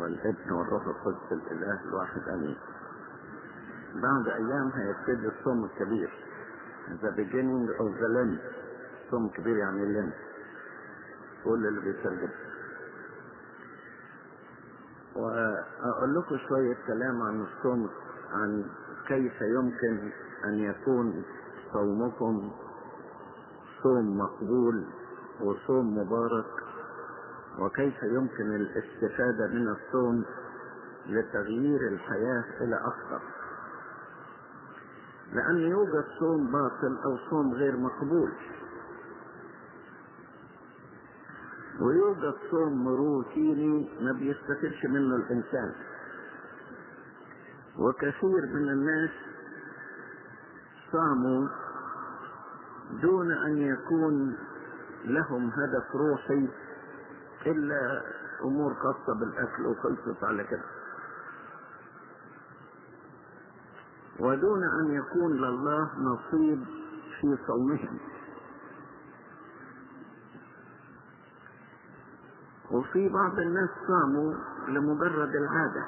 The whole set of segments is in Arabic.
والابن والروح القدس الإله الواحد أمين. بعد أيام هيبتدي الصوم الكبير. The beginning of the Lent. صوم كبير يعني الليل كل اللي بيترجم وأقول لكم شوية كلام عن الصوم عن كيف يمكن أن يكون صومكم صوم مقبول وصوم مبارك. وكيف يمكن الاستفادة من الصوم لتغيير الحياة إلى أفضل؟ لأن يوجد صوم باطل أو صوم غير مقبول. ويوجد صوم روتيني ما بيستفدش منه الإنسان. وكثير من الناس صاموا دون أن يكون لهم هدف روحي إلا أمور خاصة بالأكل وخلصت على كده. ودون أن يكون لله نصيب في صومهم. وفي بعض الناس صاموا لمجرد العادة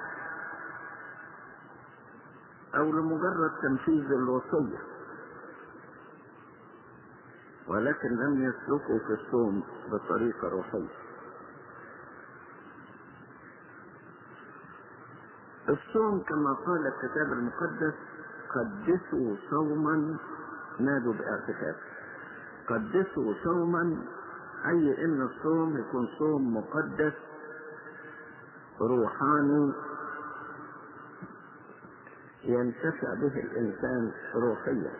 أو لمجرد تنفيذ الوصية ولكن لم يسلكوا في الصوم بطريقة روحية. الصوم كما قال الكتاب المقدس قدسوا صوما نادوا باعتكاف. قدسوا صوما أي إن الصوم يكون صوم مقدس روحاني ينتفع به الإنسان روحيا.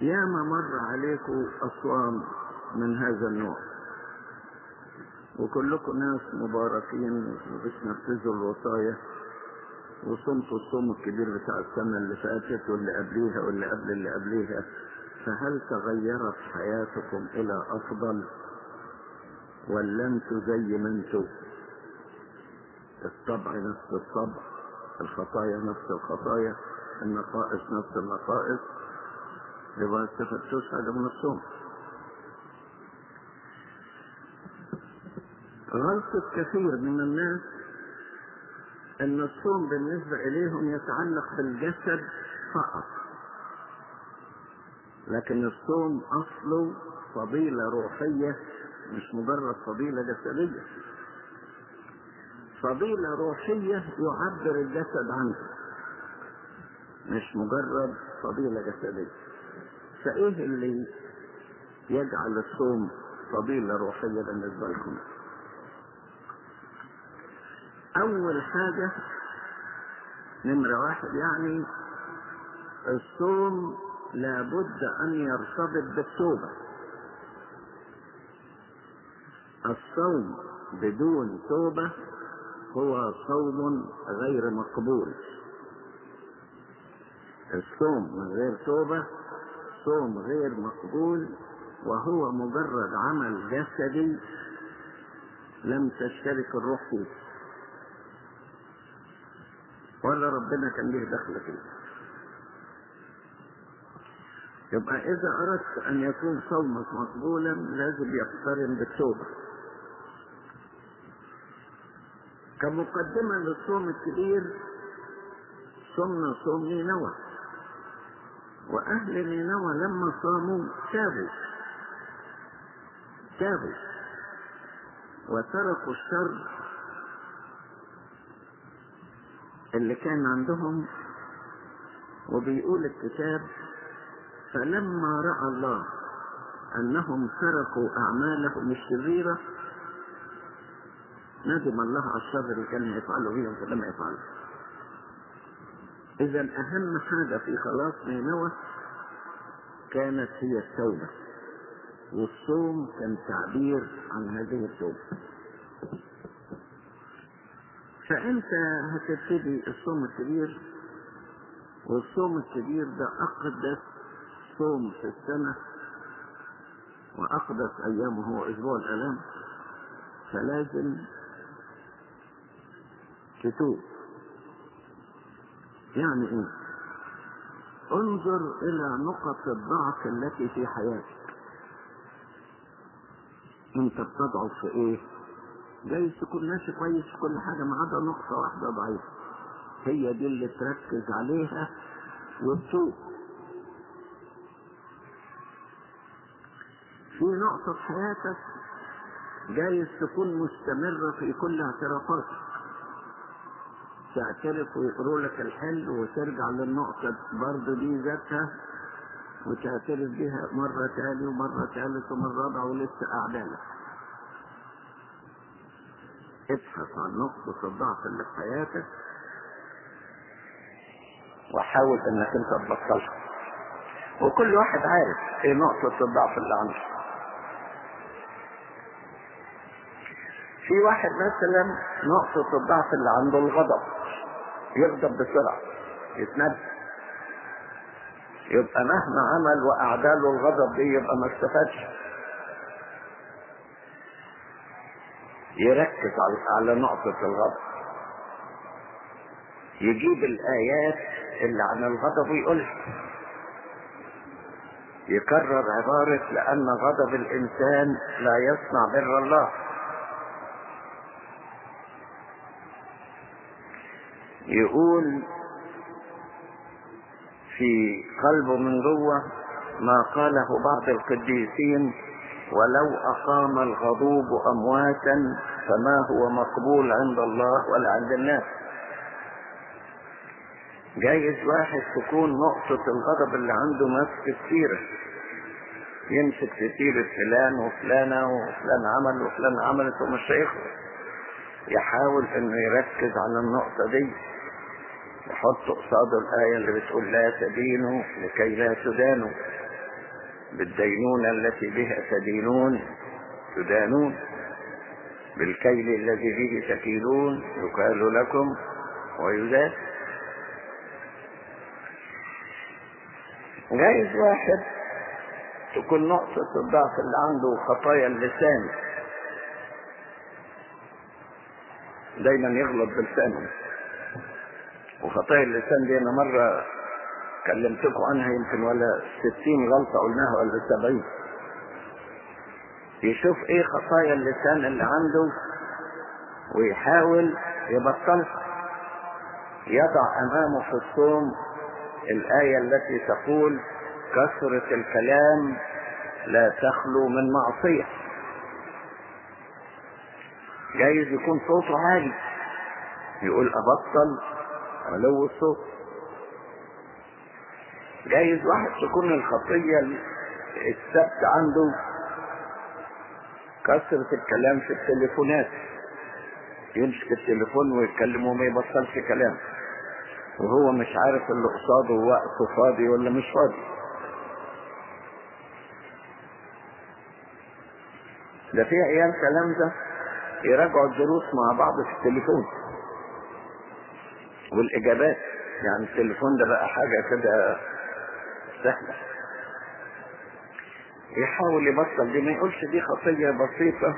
ياما مر عليكم أصوام من هذا النوع. وكلكم ناس مباركين وبتنفذوا الوصايا وصمتوا الصوم الكبير بتاع السنة اللي فاتت واللي قبليها واللي قبل اللي قبليها. فهل تغيرت حياتكم إلى أفضل ولا أنتوا زي ما أنتوا؟ الطبع نفس الطبع الخطايا نفس الخطايا النقائص نفس النقائص. يبقى ما استفدتوش حاجة من الصوم غلطة كثير من الناس إن الصوم بالنسبة إليهم يتعلق بالجسد فقط. لكن الصوم أصله فضيلة روحية مش مجرد فضيلة جسدية. فضيلة روحية يعبر الجسد عنها مش مجرد فضيلة جسدية. فإيه اللي يجعل الصوم فضيلة روحية بالنسبة لكم؟ أول حاجة نمرة واحد يعني الصوم لابد أن يرتبط بالتوبة. الصوم بدون توبة هو صوم غير مقبول. الصوم من غير توبة صوم غير مقبول وهو مجرد عمل جسدي لم تشترك الروح فيه. ولا ربنا كان ليه دخل فيه. يبقى إذا أردت أن يكون صومك مقبولا لازم يقترن بالتوبة كمقدمة للصوم الكبير صمنا صوم نينوى. وأهل نينوى لما صاموا تابوا. تابوا. وتركوا الشر اللي كان عندهم وبيقول الكتاب فلما رأى الله أنهم تركوا أعمالهم الشريرة ندم الله على الشر اللي كانوا يفعلوا بيهم فلم يفعلوا إذا أهم حاجة في خلاص نينوى كانت هي التوبة والصوم كان تعبير عن هذه التوبة. فأنت هتبتدي الصوم الكبير والصوم الكبير ده أقدس صوم في السنة وأقدس أيامه هو أسبوع الآلام فلازم تتوب. يعني إيه؟ انظر إلى نقط الضعف التي في حياتك. أنت بتضعف في إيه؟ جايز تكون ماشي كويس في كل حاجة ما عدا نقطة واحدة ضعيفة. هي دي اللي تركز عليها وتسوق في نقطة في حياتك جايز تكون مستمرة في كل اعترافاتك تعترف ويقروا لك الحل وترجع للنقطة برضه دي ذاتها وتعترف بها مرة تاني ومرة ثالث ومرة رابعة ولسه أعدالك ابحث عن نقطة الضعف اللي في حياتك وحاول إنك أنت تبطلها. وكل واحد عارف إيه نقطة الضعف اللي عنده. في واحد مثلا نقطة الضعف اللي عنده الغضب. يغضب بسرعة يتندم يبقى مهما عمل وأعداله الغضب دي يبقى ما استفادش. يركز على نقطة الغضب. يجيب الآيات اللي عن الغضب ويقولها يكرر عبارة لأن غضب الإنسان لا يصنع بر الله. يقول في قلبه من جوه ما قاله بعض القديسين ولو أقام الغضوب أمواتا فما هو مقبول عند الله ولا عند الناس. جايز واحد تكون نقطة الغضب اللي عنده ماسك كثيرة يمسك في فلان وفلانة وفلان عمل وفلان عملت ومش هيخلص يحاول إنه يركز على النقطة دي. يحط قصاده الآية اللي بتقول لا تدينوا لكي لا تدانوا. بالدينونة التي بها تدينون تدانون. بالكيل الذي به تكيلون يقال لكم ويزاد جايز واحد تكون نقطة الضعف اللي عنده خطايا اللسان. دايما يغلط بلسانه وخطايا اللسان دي أنا مرة كلمتكم عنها يمكن ولا ستين غلطة قلناها ولا سبعين. يشوف إيه خطايا اللسان اللي عنده ويحاول يبطلها. يضع أمامه في الصوم الآية التي تقول كثرة الكلام لا تخلو من معصية. جايز يكون صوته عالي. يقول أبطل علو الصوت جايز واحد تكون الخطية الثابتة عنده. كثرة الكلام في التليفونات. يمسك التليفون ويتكلم وما يبطلش كلام. وهو مش عارف اللي قصاده وقته فاضي ولا مش فاضي. ده في أيام كلام ده يراجعوا الدروس مع بعض في التليفون. والإجابات يعني التليفون ده بقى حاجة كده سهلة. يحاول يبطل دي ما يقولش دي خطية بسيطة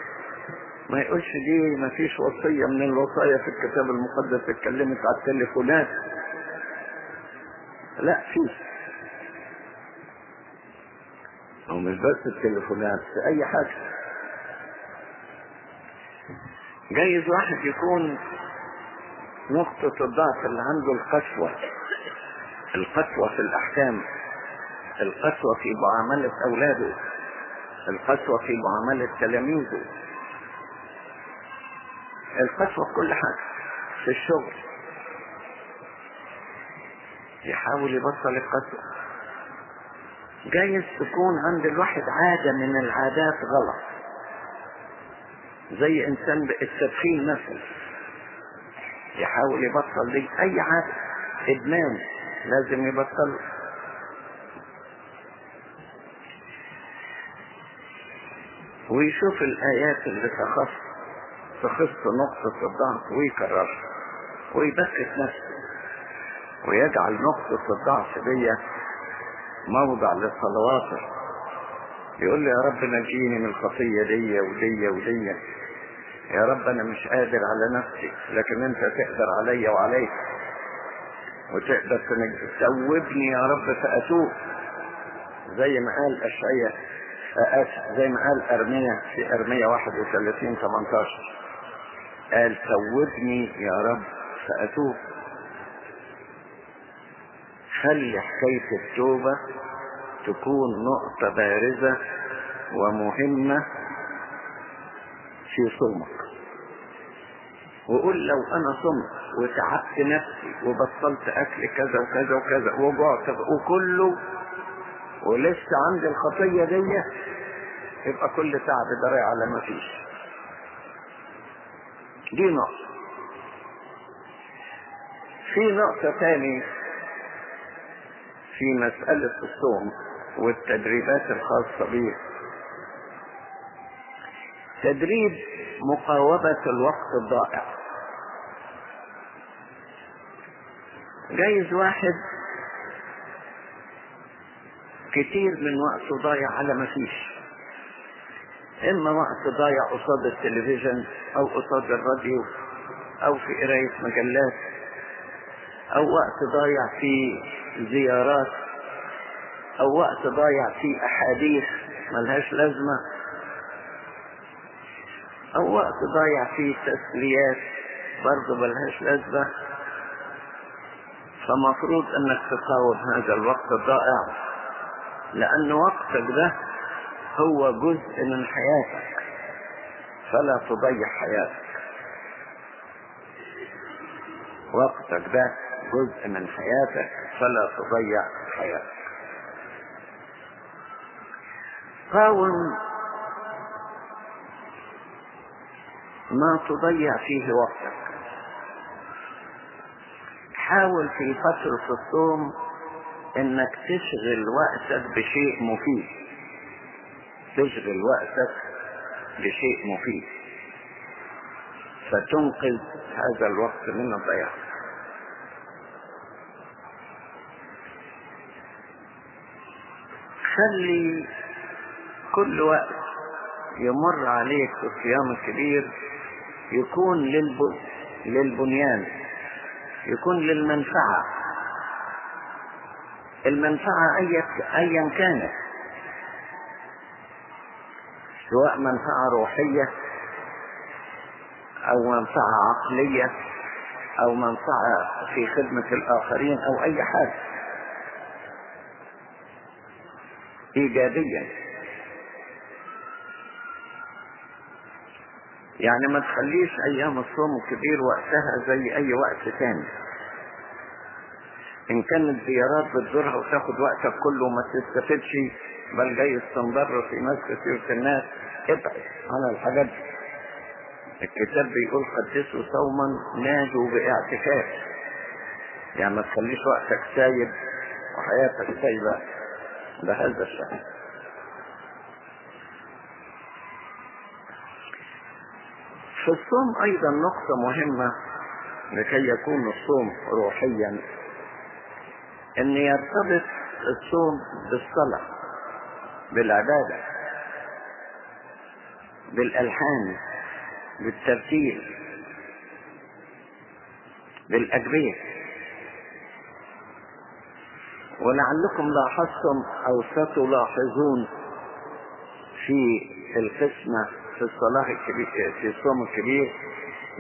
ما يقولش دي ما فيش وصية من الوصايا في الكتاب المقدس اتكلمت على التليفونات. لا في. أو مش بس التليفونات في أي حاجة. جايز واحد يكون نقطة الضعف اللي عنده القسوة القسوة في الأحكام. القسوة في معاملة أولاده. القسوة في معاملة تلاميذه القسوة في كل حاجة. في الشغل. يحاول يبطل القسوة. جايز تكون عند الواحد عادة من العادات غلط. زي إنسان التدخين مثلا. يحاول يبطل دي أي عادة. إدمان. لازم يبطل ويشوف الآيات اللي تخص تخص نقطة الضعف ويكررها ويبكت نفسه ويجعل نقطة الضعف دي موضع لصلواته يقول لي يا رب نجيني من الخطية دي ودي ودي. يا رب أنا مش قادر على نفسي لكن أنت تقدر عليا وعليك. وتقدر تسوبني يا رب فأتوب. زي ما قال آسف زي ما قال أرمية في أرمية 31 18 قال توبني يا رب فأتوب. خلي حكاية التوبة تكون نقطة بارزة ومهمة في صومك. وقول لو أنا صمت وتعبت نفسي وبطلت أكل كذا وكذا وكذا وجعت وكله ولسه عندي الخطية دي يبقى كل تعب ده على ما فيش. دي نقطة. في نقطة تاني في مسألة الصوم والتدريبات الخاصة به تدريب مقاومة الوقت الضائع. جايز واحد كتير من وقته ضايع على ما فيش. إما وقت ضايع قصاد التلفزيون أو قصاد الراديو أو في قراية مجلات أو وقت ضايع في زيارات أو وقت ضايع في أحاديث ملهاش لازمة أو وقت ضايع في تسليات برضه ملهاش لازمة. فمفروض إنك تقاوم هذا الوقت الضائع. لأن وقتك ده هو جزء من حياتك. فلا تضيع حياتك. وقتك ده جزء من حياتك. فلا تضيع حياتك. قاوم ما تضيع فيه وقتك. حاول في فترة الصوم إنك تشغل وقتك بشيء مفيد. تشغل وقتك بشيء مفيد. فتنقذ هذا الوقت من الضياع. خلي كل وقت يمر عليك في الصيام الكبير يكون للب... للبنيان يكون للمنفعة. المنفعة أيا كانت. سواء منفعة روحية أو منفعة عقلية أو منفعة في خدمة الآخرين أو أي حاجة إيجابيا. يعني ما تخليش أيام الصوم الكبير وقتها زي أي وقت تاني. إن كانت زيارات بتزورها وتاخد وقتك كله وما تستفدش بل جاي تنضر في ناس كثير الناس. ابعد عن الحاجات دي. الكتاب بيقول قدسوا صوما ناجوا باعتكاف. يعني ما تخليش وقتك سايب وحياتك سايبة بهذا الشكل. في الصوم أيضا نقطة مهمة لكي يكون الصوم روحيا. إن يرتبط الصوم بالصلاة بالعبادة بالألحان بالترتيب بالاجبية ولعلكم لاحظتم أو ستلاحظون في القسمة في الصلاة الكبير في الصوم الكبير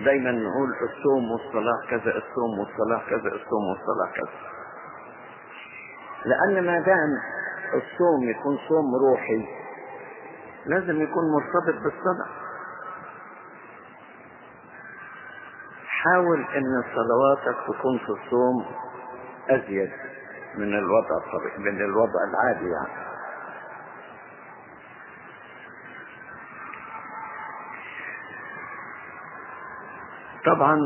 دايما نقول الصوم والصلاة كذا الصوم والصلاة كذا الصوم والصلاة كذا. لأن ما دام الصوم يكون صوم روحي لازم يكون مرتبط بالصلاة حاول إن صلواتك تكون في الصوم أزيد من الوضع الطبيعي من الوضع العادي يعني. طبعا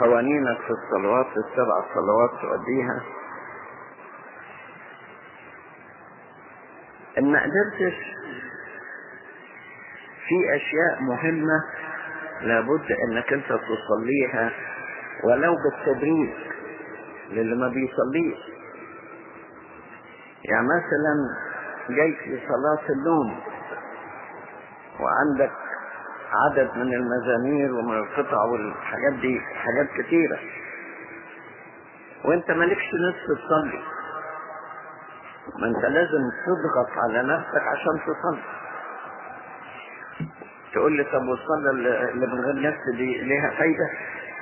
قوانينك في الصلوات السبع صلوات تؤديها ما قدرتش. في أشياء مهمة لابد إنك أنت تصليها ولو بالتدريج للي ما بيصليش. يعني مثلا جاي في صلاة النوم وعندك عدد من المزامير ومن القطع والحاجات دي حاجات كتيرة وأنت مالكش نفس تصلي. ما انت لازم تضغط على نفسك عشان تصلي. تقول لي طب والصلاة اللي من غير نفس دي ليها فايدة؟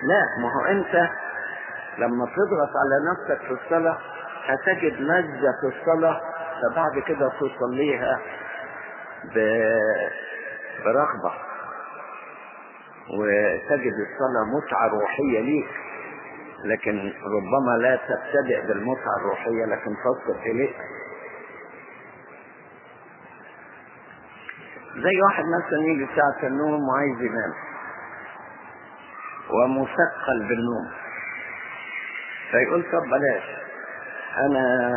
لا ما هو انت لما تضغط على نفسك في الصلاة هتجد لذة في الصلاة فبعد كده تصليها. برغبة. وتجد الصلاة متعة روحية ليك. لكن ربما لا تبتدئ بالمتعة الروحية لكن تصل إليك زي واحد مثلا يجي ساعة النوم وعايز ينام. ومثقل بالنوم. فيقول طب بلاش. أنا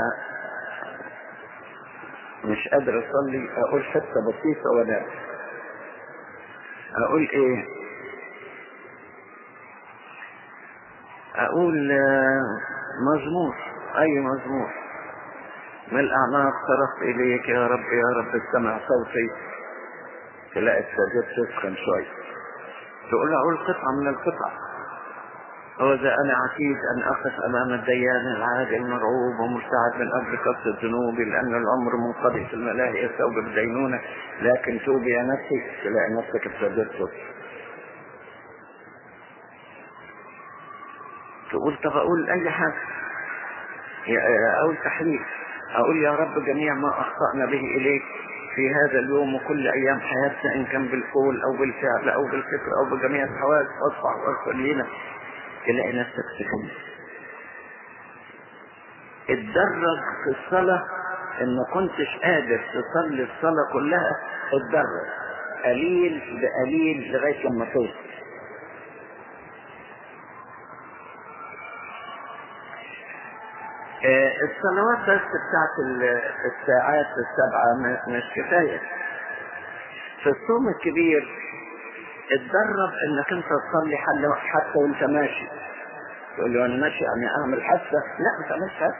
مش قادر أصلي أقول حتة بسيطة ولا أقول إيه؟ أقول مزمور أي مزمور. من الاعناق صرخت إليك يا رب يا رب استمع صوتي. تلاقي السجاد تسخن شوية تقول أقول قطعة من القطع. هو ذا أنا عتيد أن أقف أمام الديان العادل مرعوب ومرتعد من أجل قصد ذنوبي لأن العمر منقضي في الملاهي يستوجب الدينونة لكن توبي يا نفسي تلاقي نفسك ابتدت تقول طب أقول أي حاجة؟ أقول تحريف. أقول يا رب جميع ما أخطأنا به إليك. في هذا اليوم وكل أيام حياتنا إن كان بالقول أو بالفعل أو بالفكر أو بجميع الحواس واصفح واغفر لنا تلاقي نفسك سخنت اتدرج في الصلاة إن ما كنتش قادر تصلي الصلاة كلها اتدرج. قليل بقليل لغاية لما توصل. الصلوات بس بتاعت الساعات السبعة مش كفاية. في الصوم الكبير اتدرب إنك أنت تصلي حتى وأنت ماشي. تقول له أنا ماشي يعني أعمل حادثة؟ لا انت مش حادثة.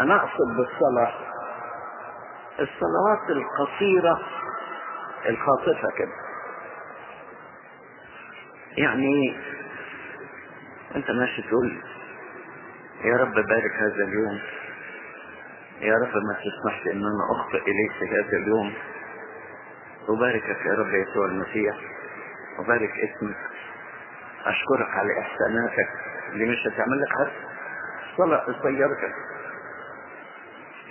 أنا أقصد بالصلاة. الصلوات القصيرة الخاطفة كده. يعني أنت ماشي تقول يا رب بارك هذا اليوم. يا رب ما تسمح أن أنا أخطئ إليك في هذا اليوم. أباركك يا رب يسوع المسيح. أبارك اسمك. أشكرك على إحساناتك. اللي مش هتعمل لك حد صلاة قصيرة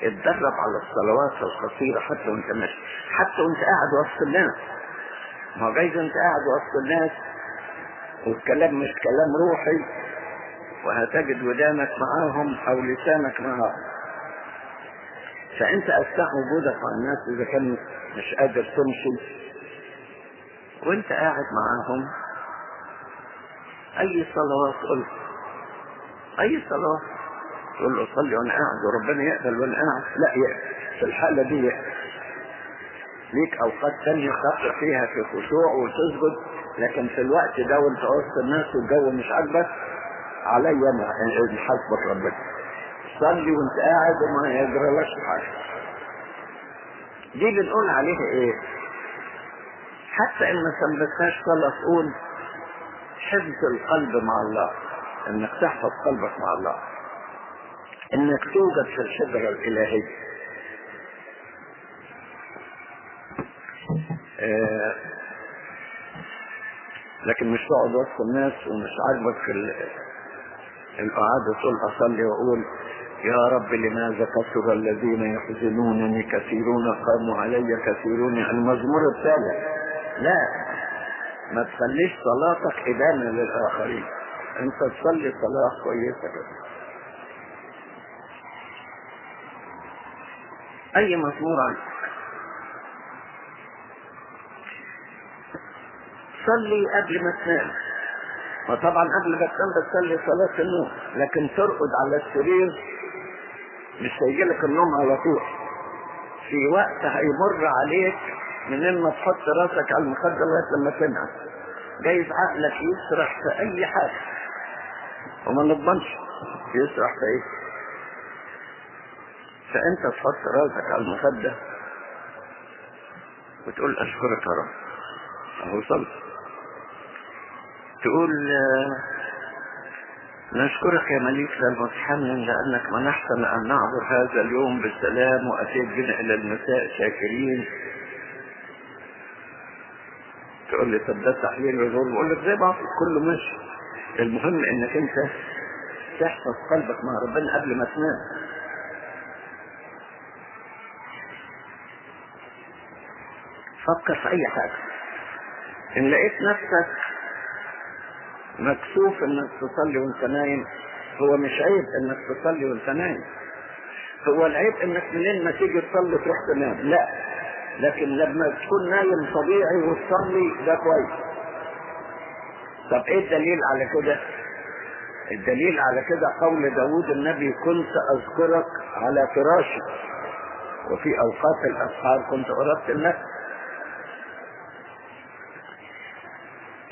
اتدرب على الصلوات القصيرة حتى وانت ماشي. حتى وانت قاعد وسط الناس. ما جايز انت قاعد وسط الناس. والكلام مش كلام روحي. وهتجد ودانك معاهم أو لسانك معاهم؟ فأنت اثناء وجودك مع الناس إذا كان مش قادر تمشي وأنت قاعد معاهم. أي صلوات قل. أي صلوات؟ تقول له صلي وأنا قاعد وربنا يقبل وأنا قاعد. لا يقبل في الحالة دي يقبل ليك أوقات تانية تقع فيها في خشوع وتسجد لكن في الوقت ده وأنت وسط الناس والجو مش عاجبك عليا أنا حسبك ربنا صلي وانت قاعد وما يجرى لك حاجة. دي بنقول عليها إيه؟ حتى إن ما ثبتناش صلاه تقول حفظ القلب مع الله إنك تحفظ قلبك مع الله. إنك توجد في الحجرة الإلهية. آه لكن مش تقعد وسط الناس ومش عاجبك تقول اصلي واقول يا رب لماذا كثر الذين يحزنونني كثيرون قاموا علي كثيرون المزمور الثالث. لا ما تخليش صلاتك إدانة للآخرين. أنت تصلي صلاة كويسة كده أي مزمور عندك؟ صلي قبل ما تنام. وطبعا قبل ما تنام بتصلي صلاة النوم لكن ترقد على السرير مش هيجي لك النوم على طول. في وقت هيمر عليك من إن تحط راسك على المخدة لغاية لما تنام. جايز عقلك يسرح في أي حاجة. وما نضمنش يسرح في إيه. فأنت تحط راسك على المخدة وتقول أشكرك يا رب. أهو صلت تقول نشكرك يا مليك المتحنن لأنك منحتنا أن نعبر هذا اليوم بالسلام وأتيت بنا إلى المساء شاكرين. تقول لي طب ده تحليل الظلم بقول لك زي بعض كله ماشي المهم إنك أنت تحفظ قلبك مع ربنا قبل ما تنام. فكر في أي حاجة. إن لقيت نفسك مكسوف إنك تصلي وأنت نايم. هو مش عيب إنك تصلي وأنت نايم. هو العيب إنك منين ما تيجي تصلي تروح تنام. لا. لكن لما تكون نايم طبيعي وتصلي ده كويس. طب إيه الدليل على كده؟ الدليل على كده قول داود النبي كنت أذكرك على فراشي. وفي أوقات الاسحار كنت أردت النفس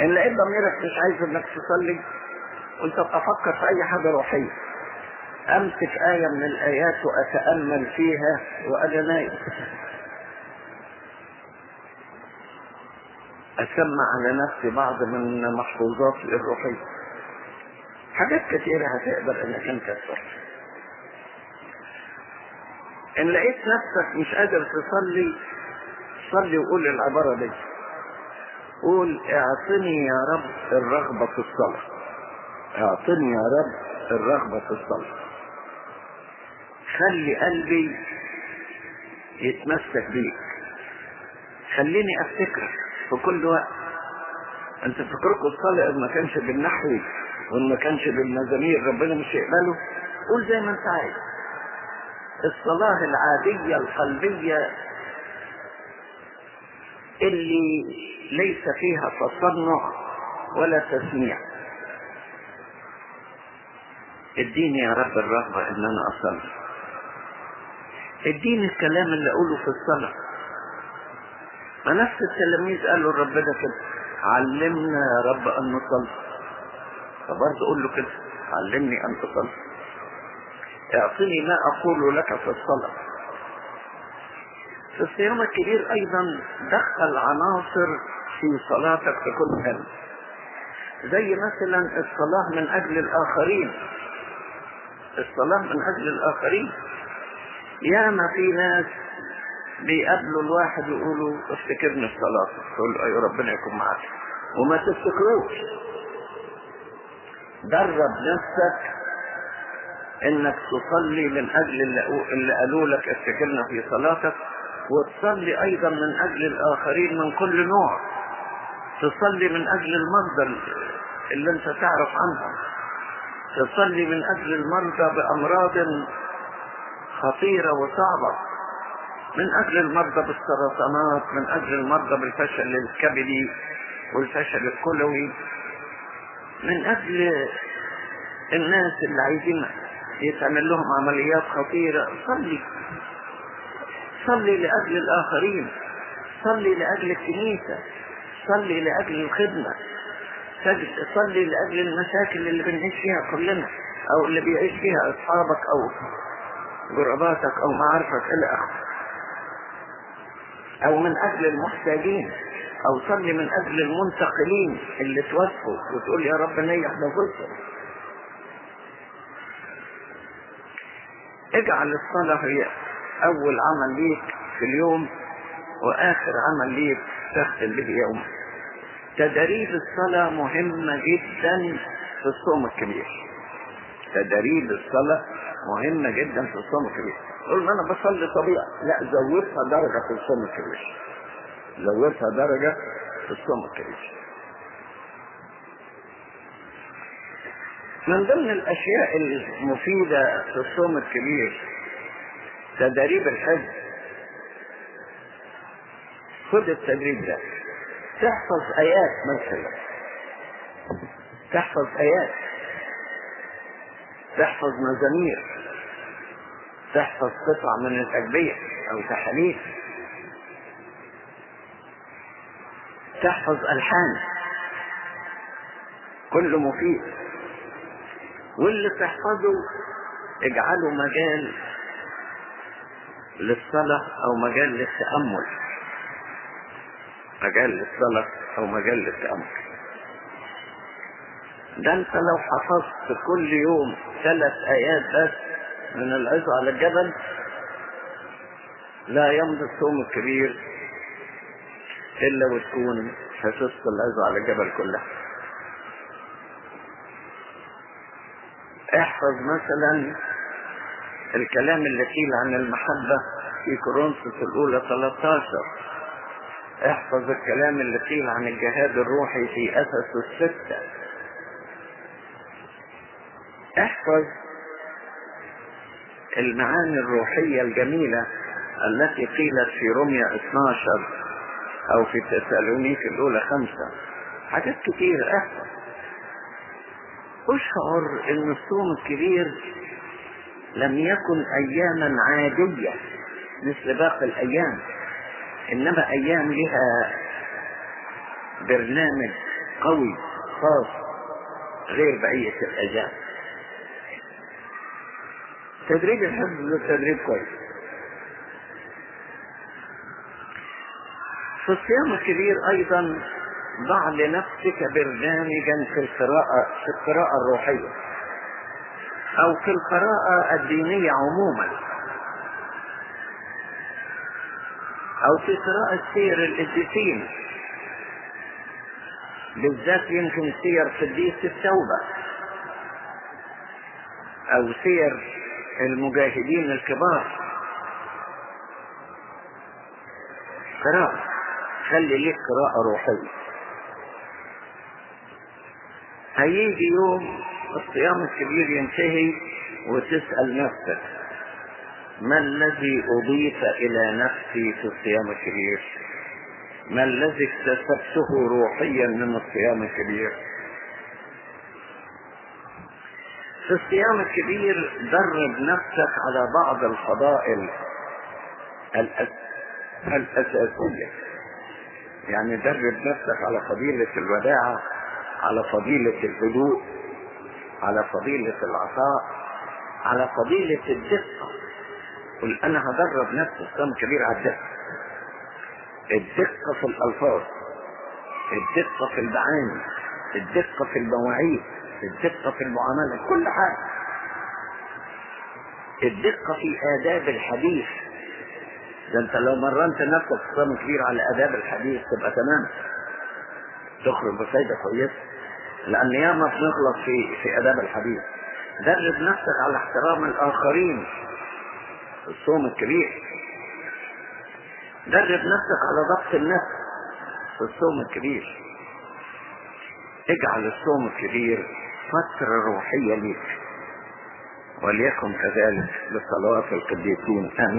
إن لقيت ضميرك مش عايز إنك تصلي قلت أفكر في أي حاجة روحية. أمسك آية من الآيات وأتأمل فيها وأنا نايم أسمع على نفسي بعض من محفوظاتي الروحية. حاجات كثيرة هتقدر إنك أنت تصلي. إن لقيت نفسك مش قادر تصلي صلي وقول العبارة دي. قول اعطني يا رب الرغبة في الصلاة. اعطني يا رب الرغبة في الصلاة. خلي قلبي يتمسك بيك. خليني افتكرك في كل وقت. انت فكركم الصلاة ما كانش بالنحو وان ما كانش بالمزامير ربنا مش يقبله. قول زي ما انت عايز. الصلاة العادية القلبية اللي ليس فيها تصنع ولا تسميع. اديني يا رب الرغبة إن أنا اصلي اديني الكلام اللي أقوله في الصلاة. ما نفس التلاميذ قالوا لربنا كده. علمنا يا رب أن نصلي. فبرضه قول له كده. علمني أن تصلي. اعطني ما أقول لك في الصلاة. في الصيام الكبير أيضا دخل عناصر في صلاتك في كل حال. زي مثلا الصلاة من أجل الآخرين. الصلاة من أجل الآخرين. ياما في ناس بيقابلوا الواحد يقولوا افتكرني صلاتك تقول له أيوه ربنا يكون معاك. وما تفتكروش. درب نفسك إنك تصلي من أجل اللي قالوا لك افتكرنا في صلاتك. وتصلي أيضا من أجل الآخرين من كل نوع. تصلي من أجل المرضى اللي أنت تعرف عنهم. تصلي من أجل المرضى بأمراض خطيرة وصعبة. من أجل المرضى بالسرطانات من أجل المرضى بالفشل الكبدي والفشل الكلوي. من أجل الناس اللي عايزين يتعمل لهم عمليات خطيرة. صلي. صلي لأجل الآخرين. صلي لأجل الكنيسة. صلي لأجل الخدمة. صلي لأجل المشاكل اللي بنعيش فيها كلنا أو اللي بيعيش فيها أصحابك أو قرباتك أو معارفك آخره. أو من أجل المحتاجين. أو صلي من أجل المنتقلين اللي توفوا وتقول يا رب نيح نفوسهم اجعل الصلاة هي أول عمل ليك في اليوم وآخر عمل ليك تختم به يومك تدريب الصلاة مهمة جدا في الصوم الكبير. تدريب الصلاة مهمة جدا في الصوم الكبير. قول ما أنا بصلي طبيعي. لا زودها درجة في الصوم الكبير. زودها درجة في الصوم الكبير. من ضمن الأشياء المفيدة في الصوم الكبير تدريب الحج. خد التدريب ده. تحفظ آيات مثلا. تحفظ آيات. تحفظ مزامير. تحفظ قطع من الأجبية أو تحاليل. تحفظ ألحان. كله مفيد. واللي تحفظه اجعله مجال للصلاة أو مجال للتأمل. مجال للصلاة أو مجال للتأمل. ده أنت لو حفظت كل يوم ثلاث آيات بس من العزو على الجبل لا يمضي الصوم الكبير إلا وتكون حفظت العزو على الجبل كلها احفظ مثلا الكلام اللي قيل عن المحبة في كورنثوس الأولى 13 احفظ الكلام اللي قيل عن الجهاد الروحي في أسس الستة. احفظ المعاني الروحية الجميلة التي قيلت في روميا 12 أو في تسالونيك الأولى خمسة. حاجات كتير احفظ. أشعر إن الصوم الكبير لم يكن أياما عادية مثل باقي الأيام إنما أيام لها برنامج قوي خاص غير بقية الأيام. تدريب الحفظ له تدريب كويس. في الصيام الكبير أيضا ضع لنفسك برنامجا في القراءة في القراءة الروحية. أو في القراءة الدينية عموما. أو في قراءة سير القديسين بالذات يمكن سير قديس التوبة. أو سير المجاهدين الكبار. قراءة. خلي ليك قراءة روحية. هيجي يوم الصيام الكبير ينتهي وتسأل نفسك ما الذي أضيف إلى نفسي في الصيام الكبير؟ ما الذي اكتسبته روحيا من الصيام الكبير؟ في الصيام الكبير درب نفسك على بعض الفضائل الأس... الأساسية. يعني درب نفسك على فضيلة الوداعة على فضيلة الهدوء. على فضيلة العطاء على فضيلة الدقة. قل أنا هدرب نفسي الصيام كبير على الدقة. الدقة في الألفاظ الدقة في المعاني الدقة في المواعيد الدقة في المعاملة كل حاجة. الدقة في آداب الحديث. ده أنت لو مرنت نفسك صيام كبير على آداب الحديث تبقى تمام. تخرج بفايدة كويسة. لأن ياما بنغلط في في آداب الحديث. درب نفسك على احترام الآخرين. الصوم الكبير. درب نفسك على ضبط النفس. في الصوم الكبير. اجعل الصوم الكبير فترة روحية ليك. وليكن كذلك لصلوات القديسين. آمين.